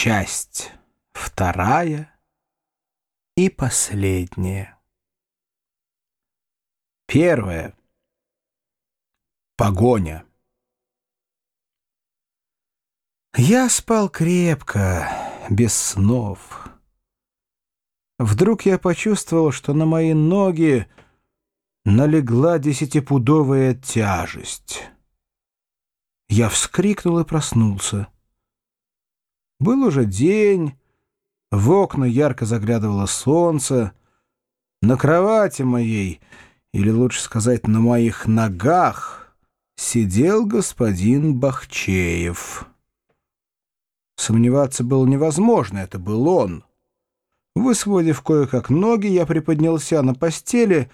Часть вторая и последняя. Первая. Погоня. Я спал крепко, без снов. Вдруг я почувствовал, что на мои ноги налегла десятипудовая тяжесть. Я вскрикнул и проснулся. Был уже день, в окна ярко заглядывало солнце. На кровати моей, или лучше сказать, на моих ногах, сидел господин Бахчеев. Сомневаться было невозможно, это был он. Высвободив кое-как ноги, я приподнялся на постели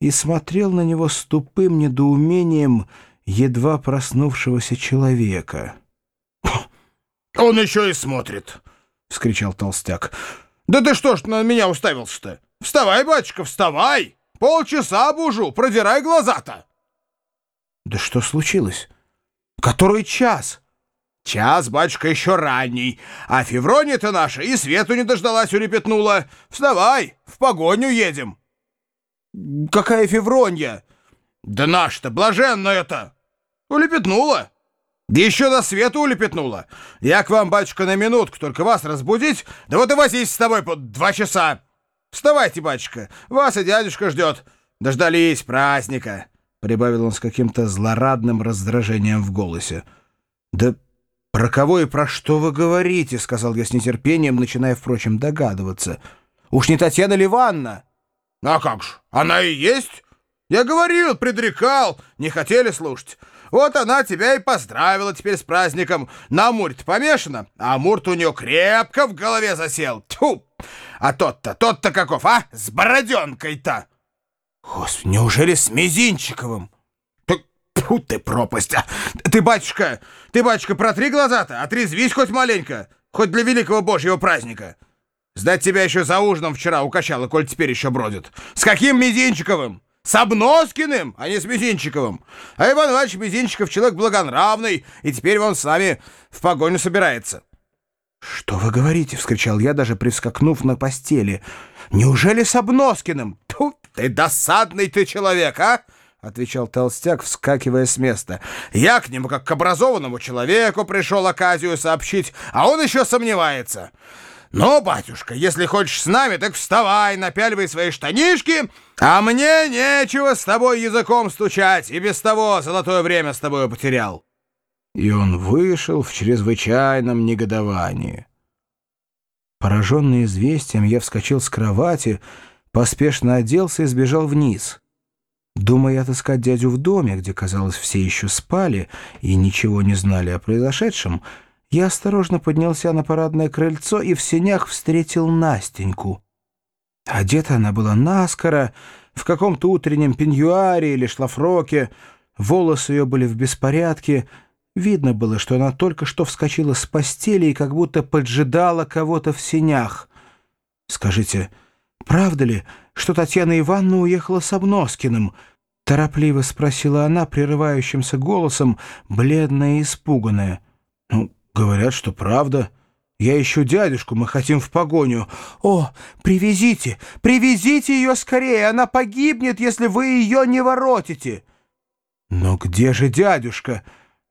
и смотрел на него с тупым недоумением едва проснувшегося человека. «Он еще и смотрит!» — вскричал толстяк. «Да ты что ж на меня уставился-то? Вставай, батюшка, вставай! Полчаса бужу, продирай глаза-то!» «Да что случилось? Который час?» «Час, батюшка, еще ранний, а Феврония-то наша и свету не дождалась, улепетнула. Вставай, в погоню едем!» «Какая Февронья?» «Да наш-то, блаженная-то! Улепетнула!» Да еще до света улепетнула. Я к вам, батюшка, на минутку, только вас разбудить, да вот и возись с тобой по два часа. Вставайте, батюшка, вас и дядюшка ждет. Дождались праздника, — прибавил он с каким-то злорадным раздражением в голосе. Да про кого и про что вы говорите, — сказал я с нетерпением, начиная, впрочем, догадываться. Уж не Татьяна Ливанна? А как ж, она и есть. Я говорил, предрекал, не хотели слушать. Вот она тебя и поздравила теперь с праздником. На Амуре-то помешана, а Амур-то у нее крепко в голове засел. Тьфу! А тот-то, тот-то каков, а? С бороденкой-то!» «Господи, неужели с Мизинчиковым?» «Ты, фу ты пропасть! А! Ты, батюшка, ты, батюшка, протри глаза-то, отрезвись хоть маленько, хоть для великого божьего праздника. Сдать тебя еще за ужином вчера укачало, коль теперь еще бродит. С каким Мизинчиковым?» С Обноскиным, а не с Мизинчиковым. А Иван Иванович Мизинчиков человек благонравный, и теперь он с нами в погоню собирается. «Что вы говорите?» — вскричал я, даже прискакнув на постели. «Неужели с Обноскиным?» «Тьфу, ты досадный ты человек, а!» — отвечал толстяк, вскакивая с места. «Я к нему, как к образованному человеку, пришел оказию сообщить, а он еще сомневается. «Ну, батюшка, если хочешь с нами, так вставай, напяливай свои штанишки, а мне нечего с тобой языком стучать, и без того золотое время с тобой потерял». И он вышел в чрезвычайном негодовании. Пораженный известием, я вскочил с кровати, поспешно оделся и сбежал вниз. Думая отыскать дядю в доме, где, казалось, все еще спали и ничего не знали о произошедшем, — я осторожно поднялся на парадное крыльцо и в сенях встретил Настеньку. Одета она была наскоро, в каком-то утреннем пеньюаре или шлафроке, волосы ее были в беспорядке, видно было, что она только что вскочила с постели и как будто поджидала кого-то в сенях. «Скажите, правда ли, что Татьяна Ивановна уехала с Обноскиным?» — торопливо спросила она прерывающимся голосом, бледная и испуганная. «Ну, «Говорят, что правда. Я ищу дядюшку, мы хотим в погоню. О, привезите, привезите ее скорее, она погибнет, если вы ее не воротите». «Но где же дядюшка?»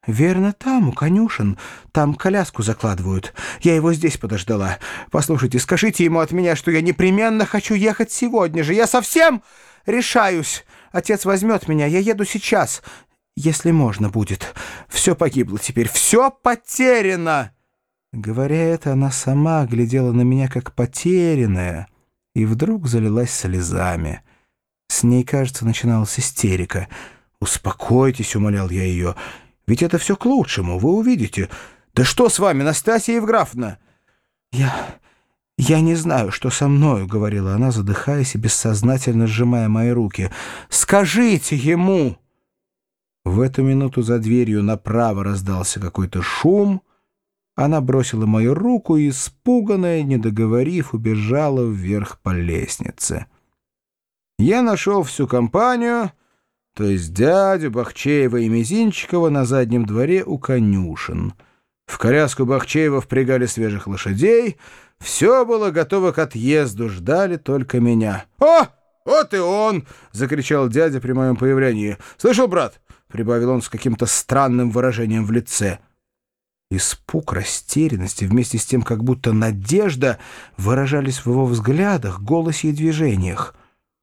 «Верно, там, у конюшен. Там коляску закладывают. Я его здесь подождала. Послушайте, скажите ему от меня, что я непременно хочу ехать сегодня же. Я совсем решаюсь. Отец возьмет меня, я еду сейчас если можно будет. Все погибло теперь, все потеряно!» Говоря это, она сама глядела на меня как потерянная и вдруг залилась слезами. С ней, кажется, начиналась истерика. «Успокойтесь», — умолял я ее, — «ведь это все к лучшему, вы увидите». «Да что с вами, Настасья Евграфовна?» «Я... я не знаю, что со мною», — говорила она, задыхаясь и бессознательно сжимая мои руки. «Скажите ему!» В эту минуту за дверью направо раздался какой-то шум. Она бросила мою руку и, испуганная, не договорив, убежала вверх по лестнице. Я нашел всю компанию, то есть дядю, Бахчеева и Мизинчикова на заднем дворе у конюшен. В коляску Бахчеева впрягали свежих лошадей. Все было готово к отъезду, ждали только меня. «О, вот и он!» — закричал дядя при моем появлении. «Слышал, брат?» — прибавил он с каким-то странным выражением в лице. Испуг, растерянность и вместе с тем как будто надежда выражались в его взглядах, голосе и движениях.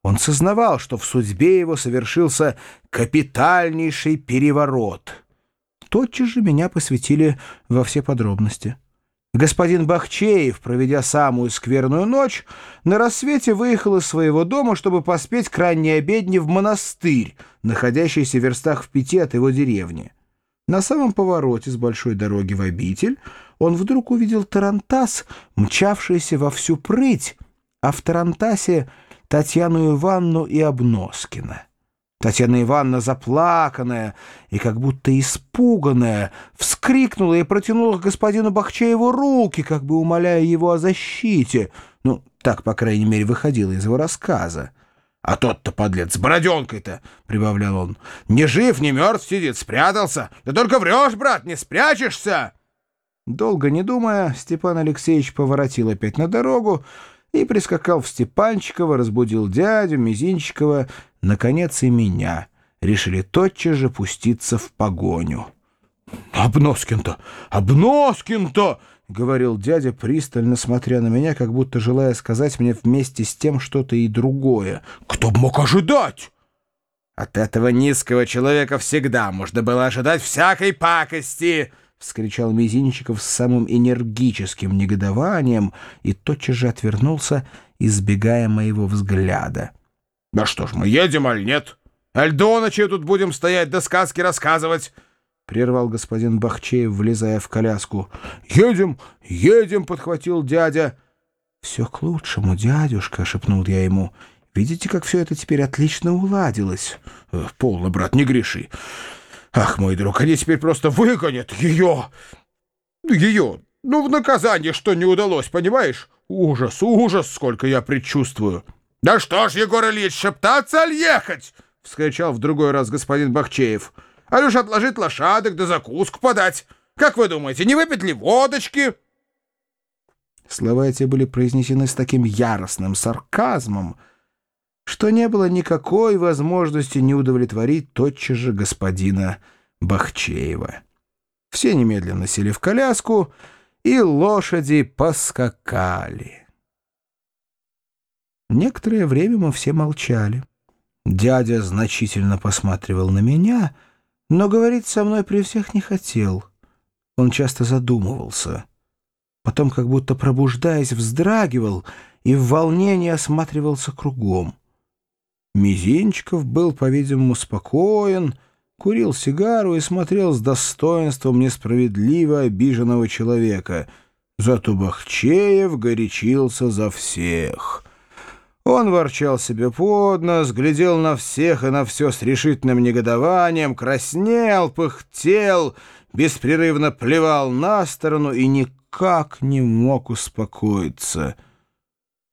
Он сознавал, что в судьбе его совершился капитальнейший переворот. Тотчас же меня посвятили во все подробности. Господин Бахчеев, проведя самую скверную ночь, на рассвете выехал из своего дома, чтобы поспеть к ранней обедне в монастырь, находящийся в верстах в пяти от его деревни. На самом повороте с большой дороги в обитель он вдруг увидел Тарантас, мчавшийся во всю прыть, а в Тарантасе Татьяну Ивановну и Обноскина. Татьяна Ивановна, заплаканная и как будто испуганная, вскрикнула и протянула к господину Бахчееву руки, как бы умоляя его о защите. Ну, так, по крайней мере, выходило из его рассказа. «А тот-то, подлец, с бороденкой-то!» — прибавлял он. «Не жив, не мертв сидит, спрятался. Ты только врешь, брат, не спрячешься!» Долго не думая, Степан Алексеевич поворотил опять на дорогу и прискакал в Степанчикова, разбудил дядю, Мизинчикова, наконец и меня. Решили тотчас же пуститься в погоню. «Обноскин-то! Обноскин-то!» — говорил дядя, пристально смотря на меня, как будто желая сказать мне вместе с тем что-то и другое. «Кто б мог ожидать?» «От этого низкого человека всегда можно было ожидать всякой пакости!» — вскричал Мизинчиков с самым энергическим негодованием и тотчас же отвернулся, избегая моего взгляда. — Да что ж, мы едем, аль нет? Аль до ночи тут будем стоять да сказки рассказывать? — прервал господин Бахчеев, влезая в коляску. — Едем, едем, — подхватил дядя. — Все к лучшему, дядюшка, — шепнул я ему. — Видите, как все это теперь отлично уладилось? Э, — Полно, брат, не греши. Ах, мой друг, они теперь просто выгонят ее. Ее. Ну, в наказание, что не удалось, понимаешь? Ужас, ужас, сколько я предчувствую. Да что ж, Егор Ильич, шептаться аль ехать? Вскричал в другой раз господин Бахчеев. А лишь отложить лошадок да закуску подать. Как вы думаете, не выпить ли водочки? Слова эти были произнесены с таким яростным сарказмом, что не было никакой возможности не удовлетворить тотчас же господина Бахчеева. Все немедленно сели в коляску, и лошади поскакали. Некоторое время мы все молчали. Дядя значительно посматривал на меня, но говорить со мной при всех не хотел. Он часто задумывался. Потом, как будто пробуждаясь, вздрагивал и в волнении осматривался кругом. Мизинчиков был, по-видимому, спокоен, курил сигару и смотрел с достоинством несправедливо обиженного человека. Зато Бахчеев горячился за всех. Он ворчал себе под нос, глядел на всех и на все с решительным негодованием, краснел, пыхтел, беспрерывно плевал на сторону и никак не мог успокоиться —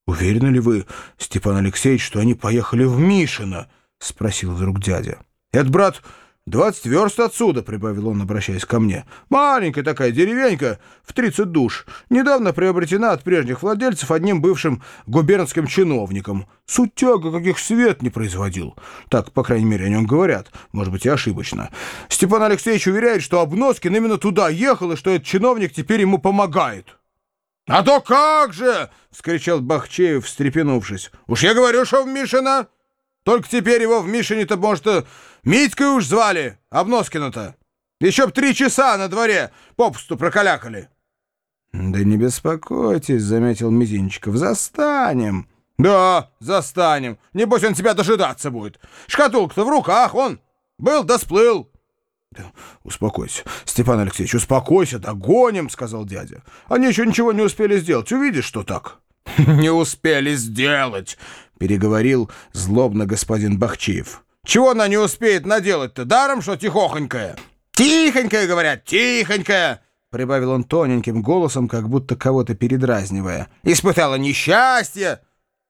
«Уверены ли вы, Степан Алексеевич, что они поехали в Мишино?» — спросил вдруг дядя. «Это, брат, двадцать верст отсюда», — прибавил он, обращаясь ко мне. «Маленькая такая деревенька, в тридцать душ, недавно приобретена от прежних владельцев одним бывшим губернским чиновником. Сутяга, каких свет не производил. Так, по крайней мере, о нем говорят, может быть, и ошибочно. Степан Алексеевич уверяет, что Обноскин именно туда ехал, и что этот чиновник теперь ему помогает». «А то как же!» — вскричал Бахчеев, встрепенувшись. «Уж я говорю, что в Мишина! Только теперь его в Мишине-то, может, Митькой уж звали, Обноскина-то! Еще б три часа на дворе попусту прокалякали!» «Да не беспокойтесь», — заметил Мизинчиков, — «застанем». «Да, застанем. Небось, он тебя дожидаться будет. Шкатулка-то в руках, он был да сплыл». «Успокойся, Степан Алексеевич, успокойся, догоним», — сказал дядя. «Они еще ничего не успели сделать. Увидишь, что так?» «Не успели сделать», — переговорил злобно господин Бахчиев. «Чего она не успеет наделать-то? Даром, что тихохонькая?» «Тихонькая, говорят, тихонькая!» — прибавил он тоненьким голосом, как будто кого-то передразнивая. «Испытала несчастье,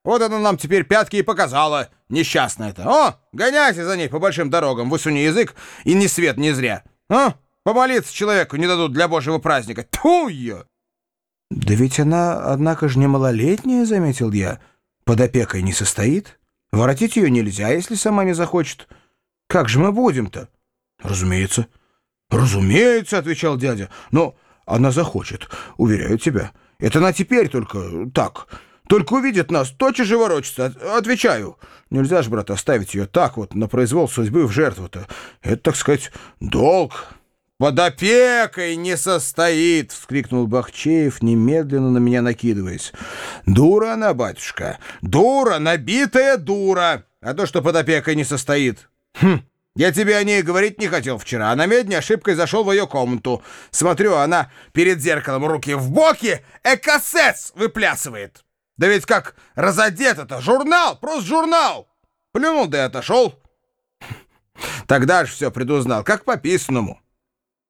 вот она нам теперь пятки и показала, несчастная-то. О, гоняйся за ней по большим дорогам, высуни язык, и ни свет, ни зря. О, Помолиться человеку не дадут для божьего праздника. Тьфу ее! «Да ведь она, однако же, не малолетняя», — заметил я. «Под опекой не состоит. Воротить ее нельзя, если сама не захочет. Как же мы будем-то?» «Разумеется». «Разумеется», — отвечал дядя. «Но она захочет, уверяю тебя. Это она теперь только так. Только увидит нас, тотчас же ворочится. Отвечаю. Нельзя же, брат, оставить ее так вот, на произвол судьбы в жертву-то. Это, так сказать, долг». «Под опекой не состоит!» — вскрикнул Бахчеев, немедленно на меня накидываясь. «Дура она, батюшка! Дура, набитая дура! А то, что под опекой не состоит! Хм! Я тебе о ней говорить не хотел вчера, а на медне ошибкой зашел в ее комнату. Смотрю, она перед зеркалом руки в боки, экосец выплясывает. Да ведь как разодет это! Журнал! Просто журнал! Плюнул да и отошел. Тогда же все предузнал, как по писанному».